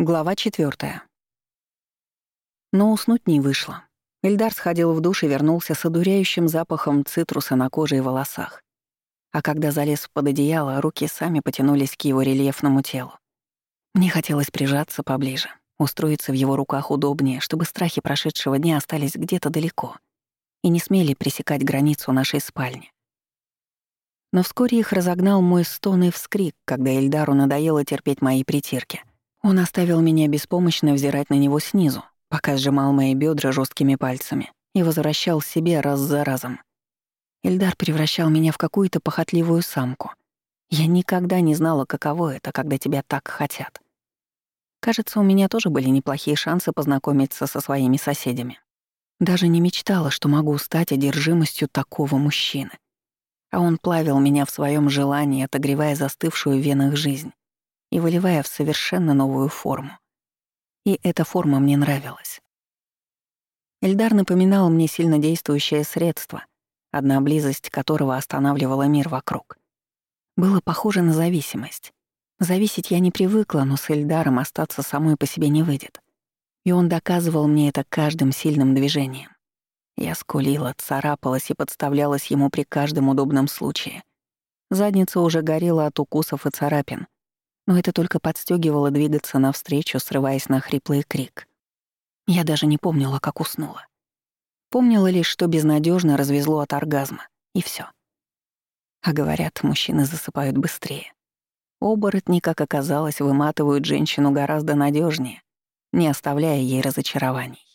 Глава четвертая. Но уснуть не вышло. Эльдар сходил в душ и вернулся с одуряющим запахом цитруса на коже и волосах. А когда залез под одеяло, руки сами потянулись к его рельефному телу. Мне хотелось прижаться поближе, устроиться в его руках удобнее, чтобы страхи прошедшего дня остались где-то далеко и не смели пресекать границу нашей спальни. Но вскоре их разогнал мой стон и вскрик, когда Эльдару надоело терпеть мои притирки. Он оставил меня беспомощно взирать на него снизу, пока сжимал мои бедра жесткими пальцами и возвращал себе раз за разом. Эльдар превращал меня в какую-то похотливую самку. Я никогда не знала, каково это, когда тебя так хотят. Кажется, у меня тоже были неплохие шансы познакомиться со своими соседями. Даже не мечтала, что могу стать одержимостью такого мужчины. А он плавил меня в своем желании, отогревая застывшую в венах жизнь и выливая в совершенно новую форму. И эта форма мне нравилась. Эльдар напоминал мне сильнодействующее средство, одна близость которого останавливала мир вокруг. Было похоже на зависимость. Зависеть я не привыкла, но с Эльдаром остаться самой по себе не выйдет. И он доказывал мне это каждым сильным движением. Я скулила, царапалась и подставлялась ему при каждом удобном случае. Задница уже горела от укусов и царапин, но это только подстегивало двигаться навстречу, срываясь на хриплый крик. Я даже не помнила, как уснула. Помнила лишь, что безнадежно развезло от оргазма, и все. А говорят, мужчины засыпают быстрее. Оборотни, как оказалось, выматывают женщину гораздо надежнее, не оставляя ей разочарований.